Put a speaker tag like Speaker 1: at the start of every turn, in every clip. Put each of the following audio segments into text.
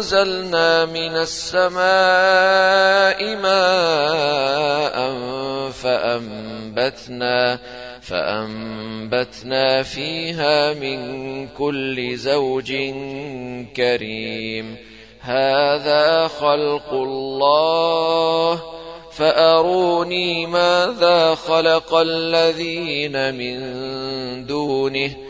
Speaker 1: وانزلنا من السماء ماء فأنبتنا فأنبتنا فيها من كل زوج كريم. هذا خلق الله فأروني ماذا خلق الذين من دونه؟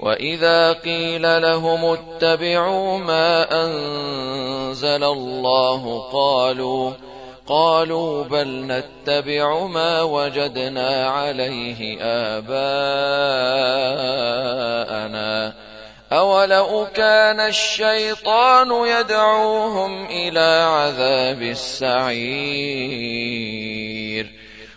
Speaker 1: وإذا قيل لهم اتبعوا ما أنزل الله قالوا قالوا بل نتبع ما وجدنا عليه آباءنا أولو كان الشيطان يدعوهم إلى عذاب السعير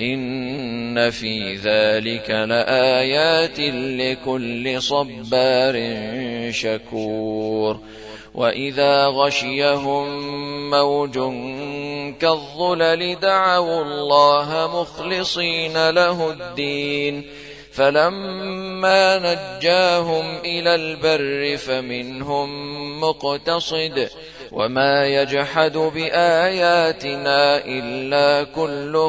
Speaker 1: إن في ذلك لآيات لكل صبار شكور وإذا غشيهم موج كالظلل دعوا الله مخلصين له الدين فلما نجاهم إلى البر فمنهم مقتصد وما يجحد بآياتنا إلا كل